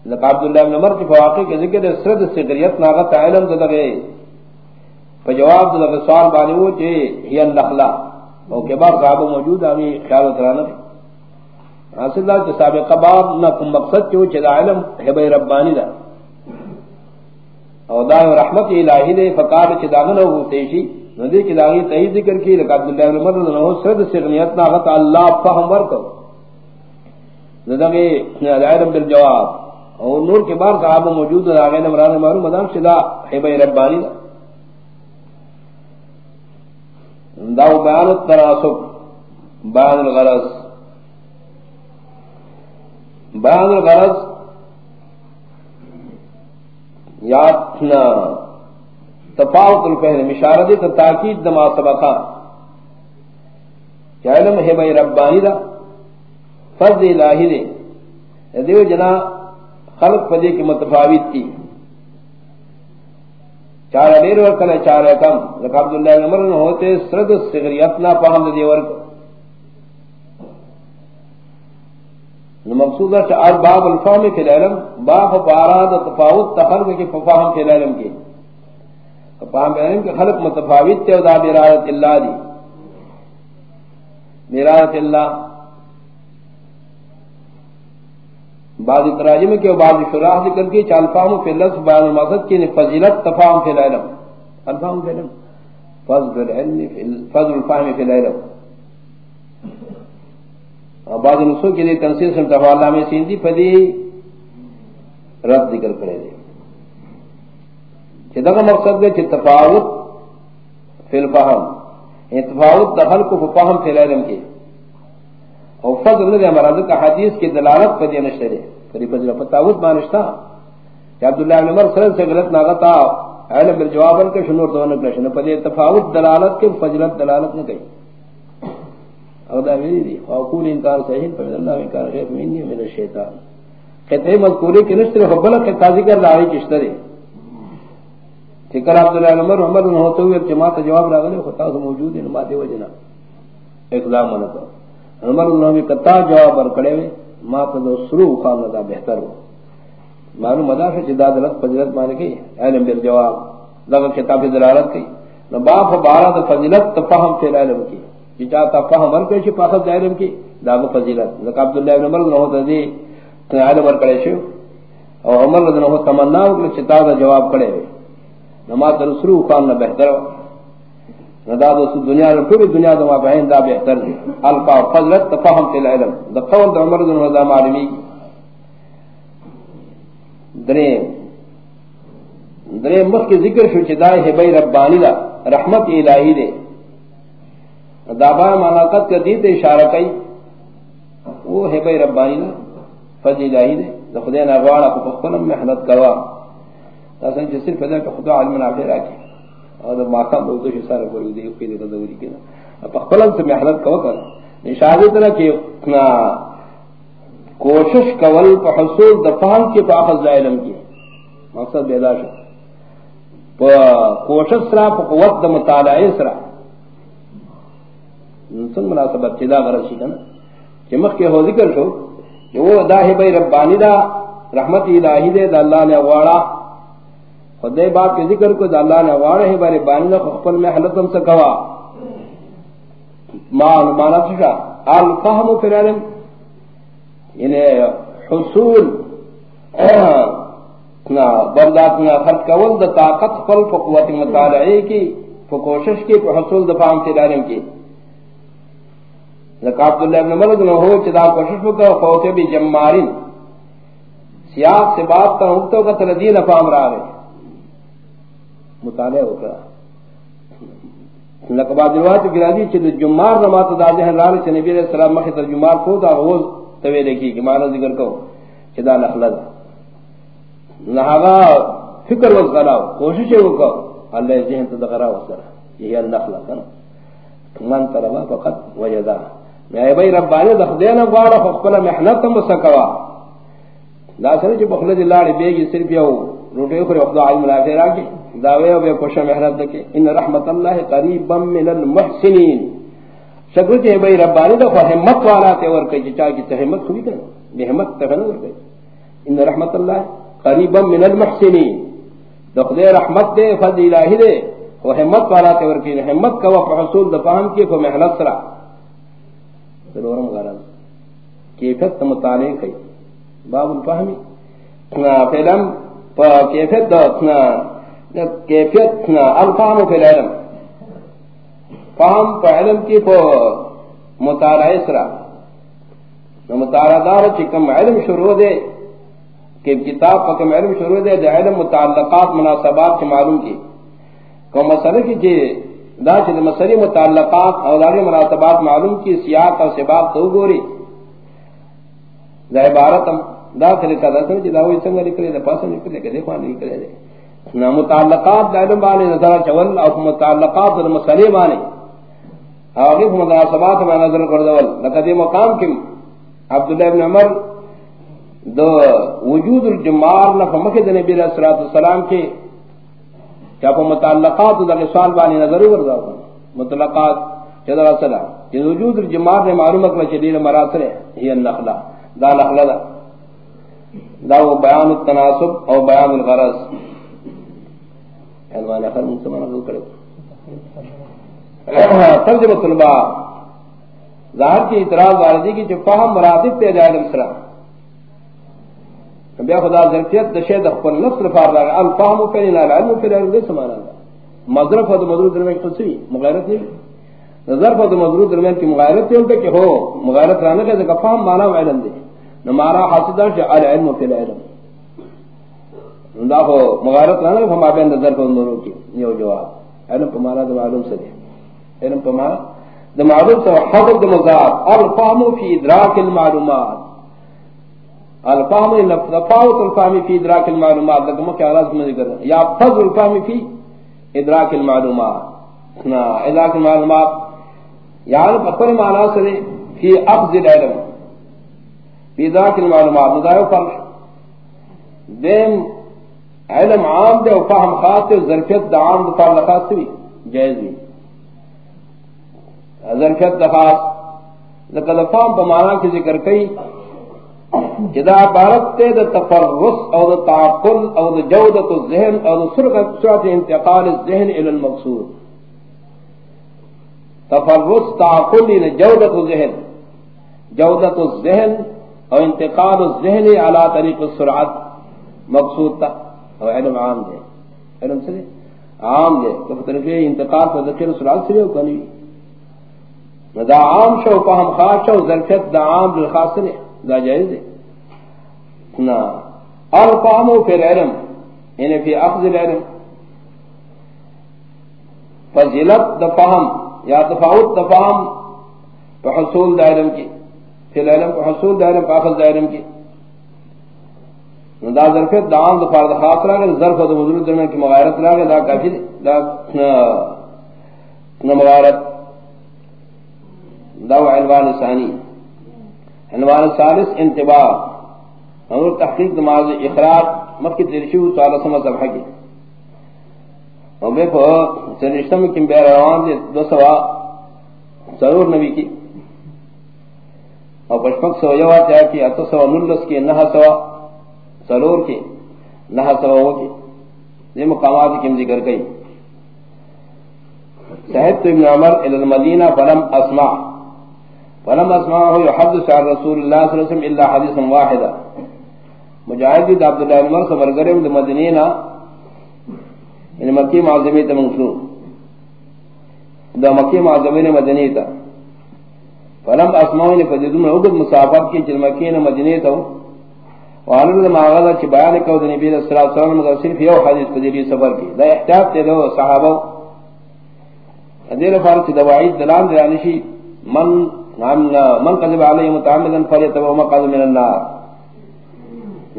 Speaker 2: لقد عبداللہ ابن عمر کی فواقع کے ذکر سرد سگریت ناغت علم دے لگے فجواب دے لگے سوال بانے وہ چھے ہی النخلا وہ کے بعد صحابہ موجود آگی خیال اترانا بھی حاصل اللہ کہ سابقہ باب نہ کم مقصد چھو چھے دا علم حبی ربانی دا او دا رحمت الہی دے فقار چھے داغن ہو تیشی ندی کی داغی تحید ذکر کی لقد عبداللہ ابن عمر دے لگے سرد سگریت ناغت اللہ فہم ورکو ندی علم بالجواب. اور نور کے بعد صحابہ موجود ہے آگے نمران معلوم مدام شدا حبہ ربانی دا داو بیان التناسب بیان الغرض. بیان الغرض یادنا. تفاوت الفہم اشارتی تاکید دما سبقا کہ علم ہے حبہ ربانی دا فرض الہی دے دیو جنا خلق پدے کی متفاوت تھی چار دیر اور کل چار کم۔ لکھ عبداللہ عمر ہوتے سرد سغری اپنا پہم دے ور مقصود ہے آج باب الفام فی العلم، باب باراد تفاوت تخلق کی ففاہم فی العلم کی۔ ففاہم فی العلم کی خلق متفاوت تے دا برایت اللہ دی۔ برایت اللہ بعض تراجم کے بعض شراح ذکر کی چال فاہم فی لفظ بیان المقصد کی یعنی فضیلت، تفاہم فی العلم. الفاہم فی العلم فضل العلم فضل الفاہم فی العلم. اور بعض نسو کے لیے تنسیر سمتا اللہ میں سیندی فدی رد ذکر کرے دے چھتا کا مقصد دے چھتا تفاوت فی الفاہم یعنی تفاوت دخل کو فاہم فی العلم کی. اور فضل نے ہمارا کا حدیث کی دلالت پر دیا نشرے کری فضل فتاوت مانشتا کہ عبداللہ بن عمر سر سے غلط ناغتا علم بالجواب ان کے شنور دونوں کے شنور پر تفاوت دلالت کے فضلت دلالت نے کہی اغدا میری دی وقول انکار صحیح پر اللہ انکار غیر منی من الشیطان. کہتے مذکوری کی نشتر فبلک کے تازی کر لائی کشترے فکر عبداللہ بن عمر عمر ہوتے ہوئے جماعت جواب لاغلے خطا موجود ہے نماتے وجنا اقدام منتا عمر اللہ بھی کتا جواب اور کڑے ہوئے، ما تو سرو خام نہ بہتر ہو۔ معلوم مدا سے جداد لفظ فضیلت مان کی، علم بال جواب لگا کتاب دلالت کی۔ نہ باپ بارہ تو فضیلت تفہم سے علم کی۔ جی چاہتا فہم اور پیش پاس علم کی داغ فضیلت۔ لگا عبداللہ ابن عمر نہ ہوتا دی علم اور کڑے شو۔ اور عمر نہ ہو تمنا ہو کہ چتا جواب کڑے ہوئے۔ نماز رسرو خان نہ بہتر ہو۔ ندا دو دنیا رو پوری دنیا دو ما بہن دا بہتر دی الفا فضلت تفاہم تل علم دا قول دا عمر دن رضا معلومی کی. درین درین مخ کی ذکر شو چی دائی حبی ربانی دا. رحمت الہی دے. دا با ماناقت کا دیتے اشارہ کئی. وہ حبی ربانی دا. فضل الہی دے. دا خدین اغوارا کو پخفلم محنت کروا. دا سنچ صرف ادھر کا خدا علم نافع راکی. اور ماقا بہت سے سارا کوئی دی کوئی دی دوری کنا اب خپلن سے محنت کو کر اشارے طرح کہ اتنا کوشش کول په حصول د فهم کې په اخذ علم کې مقصد پیدا شو په کوشش سره په قوت د مطالعه سره څنګه مناسبت چې دا غرض شي کنه چې مخکې هو ذکر شو یو داهی به ربانی دا رحمت الہی دے دا اللہ نے واڑا خدای باپ کے ذکر کو دا اللہ نے واڑے ہے بارے بانی نہ خپل میں حلت ہم سے کوا مان مانا چا الفهم فی العلم یعنی حصول۔ نا بردات نا خرج کول دا طاقت خپل په قوت مطالعه کی په کوشش کی په حصول د فهم فی العلم کی۔ زکات اللہ ابن مرد نہ ہو چدا کوشش کو فوت بھی جمارین۔ سیاق سے بات کا ہوتا کا تردین افام رہا ہے مطالعہ ہوگا لقبا دروات گرادی چھ جمعار نمات دا ذہن رال چھ نبی علیہ السلام مخی تر جمعار کو دا غوز توے لکی کہ معنی ذکر کو چھ دا نخلد نہاگا فکر وز غلاو، کوشش ہے وہ اللہ ذہن تو دغرا وسر یہ النخلہ کنا من ترما فقط وجدا میں بھائی ربانی دخ دینا بارا فقبل محنت مسکوا۔ لا سنے چھ بخلد اللہ علی بیگی صرف یو روٹے کو خدا علم لا پھر اگے دعوی او بے کوشش محنت دکے۔ ان رحمت اللہ قریبا من المحسنین۔ شکر کے بھائی ربانی دا ہمت والا تے اور کہ چا کی ته ہمت ہوئی کہ بے ہمت تے نہ ورتے ان رحمت اللہ قریبا من المحسنین۔ دخدے رحمت دے، فضل الہی دے۔ وہ حمد والا ته کے ورکی حمد کا وقت حصول دا فهم کی کو محلت سرا۔ ضرورم غرض۔ کیفیت مطالعے کئی باب الفہمی فیلم پا کیفیت دا کیفیت الفہم فی العلم فهم پا علم کی پا مطالعے سرا. مطالعہ دار چکم علم شروع دے کہ کتاب کا کم علم شروع دے دے علم متعلقات، مناسبات سے معلوم کی. کو مسئلہ کی جے دا چھے مسئلہ متعلقات اور داری مناسبات معلوم کی، سیاق اور سباب تو گوری. دا عبارت دا طریقہ دا سمجھے دا ہوئی سنگا نکلے دا پاسا نکلے کہ دیکھوا نکلے دے نا متعلقات دا علم بانے نظر چول اور متعلقات دا مسئلہ بانے اور مناسبات میں نظر کردول لکہ دے مقام کم عبداللہ ابن عمر دو وجود الجمار نہ فمکہ دے نبی علیہ الصلوۃ والسلام کے کیا کو متعلقات دا سوال بانی نظر وردا متعلقات چدر السلام کہ وجود الجمار نے معلومات میں چلیل مراتب ہے یہ النخلا دا نخلا دا دا بیان التناسب اور بیان الغرض. یعنی عنوان اخر مسلمان کو کرے ترجمہ طلبہ ظاہر کی اعتراض واردی کی جو فہم مراتب تے جائے السلام بیا خدا ذاتیت د شه د خپل نفس لپاره دا الفهم کوي نه العلم کوي نه سمانا مظرف او مضروب درمیان کې څه مغایرت نه ظرف او مضروب درمیان کې مغایرت ته کہ ہو مغایرت رانه کې د فهم معنا علم دی. نو مارا حاصل ده چې العلم فی العلم دا هو مغایرت رانه په مابین د ظرف او مضروب کې یو جواب. علم په معنا د معلوم څه دی علم په معنا د معلوم څه حق د مضاف. الفهم فی ادراک المعلومات. الفهم نفاوت الفهم في ادراك المعلومات. لكم كي اغراض من ذكر يا فضل الفهم في ادراك المعلومات. نا ادراك المعلومات. یعنی يعني بقول معنى سري في اخذ العلم في المعلومات مضايو فرش دیم، علم عام دے وفهم خاص دے ظرفیت دا عام دفار لخاص بھی جائز بھی ظرفیت دا خاص. لکہ دفام بمعنی کی ذکر کئی جدا عبارت تے دا تفرس او دا تعقل او دا جودت الذہن او دا سرعت انتقال الذہن الى المقصود. تفرس، تعقل الى جودت الذہن جودت الذہن او انتقال الذہن على طریق السرعت مقصود تا او علم عام دے۔ علم سے عام دے۔ تو طریقے انتقال پر ذکر سرعت سے ہو کنی دا عام شو فهم خاص شو، ظرفیت دا عام للخاص نے دا جائز ہے نا الفام فی العلم یعنی فی اخذ العلم۔ فضلت دفهم یا تفاوت دفهم حصول دا علم کی۔ فی العلم حصول دا علم اخذ علم کی دا ظرفیت دا عام دفار دا خاص راگا ظرف دا مضرور درمیان کی مغایرت راگا دا کافی دا مغایرت۔ دا عنوان ثانی۔ عنوان ثالث انتباہ اور تحقیق نماز اخراج، مکی ترشیو سوال سمجھ صفحہ کی اور بے پا، سنشتہ میں کم بیر روان دے دو سوا ضرور نبی کی۔ اور پشپک سوا یوا تیا کی اتو سوا نلس کی نہ سوا ضرور کی نہ سوا ہو کی یہ مقامات کم ذکر گئی صحت ابن عمر الى المدینہ فلم اسمع. فلم اسمعه يحدث عن رسول الله صلى الله عليه وسلم الا حديثا واحدا. مجاہد عبد الله عمر خبر کرے کہ مدینہ ان یعنی مکی معظمی تے منصور دا مکی معظمی نے مدینہ تا فلم اسمعه نے فجد میں عدد مسافت کی جن مکی نے مدینہ تا وعلم ما غدا چ بیان کو نبی صلی اللہ علیہ وسلم صرف یو حدیث تجری سفر کی دا احتیاط تے دو صحابہ ادیر فارسی دواعید دلان دلانشی من نام من قذب علیہ متعمدا فلیتبع مقعد من النار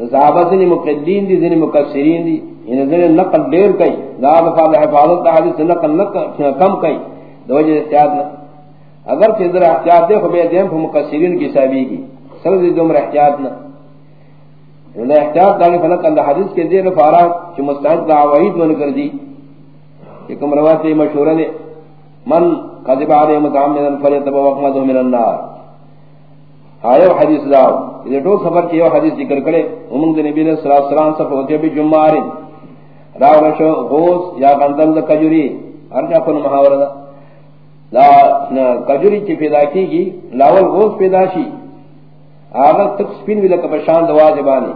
Speaker 2: صحابہ سے مقدین دی ذن مکسرین دی یعنی ان ذن نقل دیر کئی لا دفع حفاظت حدیث نقل نقل کم کئی دو احتیاط نہ اگر کہ ذرا احتیاط دے، خو بے دیم پر مکسرین کی صحابی کی. سر دی دومر احتیاط نہ ان احتیاط دانے فنقل دا حدیث کے دیر فارا چھ مستحق دا عوائد من کر دی. کہ کم روایت مشہورہ دے. من قذب علیہ متعمدا فلیتبع مقعد من النار. آیو حدیث داو یہ دو خبر کی یو حدیث ذکر کرے. امنگ نبی صلی اللہ علیہ وسلم سے ہوتے بھی جمعارن راو رشو غوث یا غندل دا کجوری. ارجا کن محاورہ دا لا کجوری چی پیدا کی گی لاول غوث پیدا شی آغا تک سپین بھی لکا پشان دواز بانی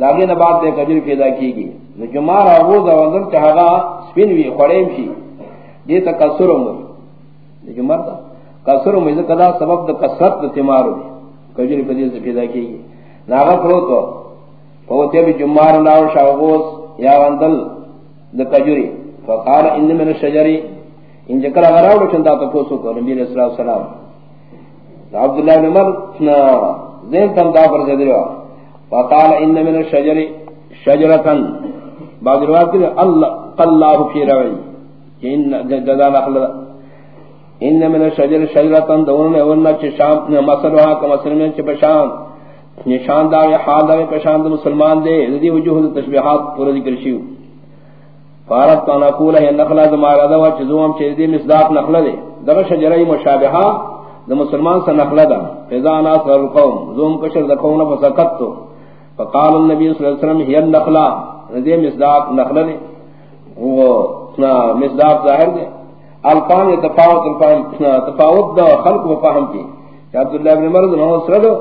Speaker 2: داگے نبات دے کجوری پیدا کی گی جمعار غوث دا غندل چاہاگا سپین بھی خوڑیم شی دیتا کسرم جمعار دا کسر میں کدا سبب د کثرت د تیمارو کجری پدی سے پیدا کی گی ناغا کرو تو پوتے بھی جمعار ناو شاوغوس یا وندل د کجری فقال ان من الشجری ان ذکر غراو چندا تو کوسو کو نبی علیہ الصلوۃ والسلام۔ عبداللہ بن عمر زین تم دا پر دیوا فقال ان من الشجر شجرة بعض روایت کہ اللہ اللہ فی روی۔ ان جزا نخل۔ ان من الشجر شجرتن دون نے ورنہ چ شام نے مسلوا کا مسل میں چ پشان۔ نشان دا حال دا پشان مسلمان دے۔ ذی وجوہ تشبیہات پورا ذکر شیو۔ فارت تو نقول ہے نخلا زما دا وا چ زوم چ دی مصداق نخلا دے۔ دا شجرہ مشابہہ دا مسلمان سے نخلا دا اذا ناس القوم، زوم کشر دکون فسکت تو۔ فقال النبي صلی اللہ علیہ وسلم ہی النخلا ذی مصداق نخلا دے۔ وہ نا مصداق ظاہر دے۔ الفان تفاوت الفان تفاوت دا خلق و فهم کی۔ کہ عبداللہ ابن مرض نو سردو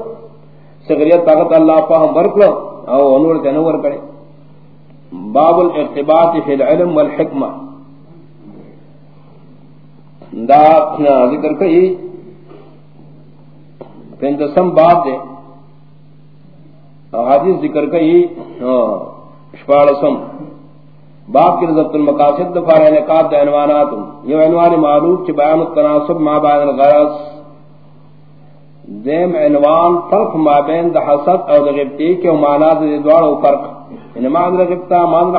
Speaker 2: سگریت طاقت اللہ فهم برکلو، او انور تنور کرے۔ باب الاقتباط فی العلم والحکمہ دا ذکر کئی پندسم باب دے حدیث ذکر کئی ہاں، شپارسم باب کی رضبت المقاصد دفار انقاد عنوانات یہ عنوان معروف چی بیان التناسب ما بین الغرص دیم عنوان، فرق ما بین دا حسد او دا غبتی کے معنات دا دوار و فرق۔ ان ما دا غبتا معنی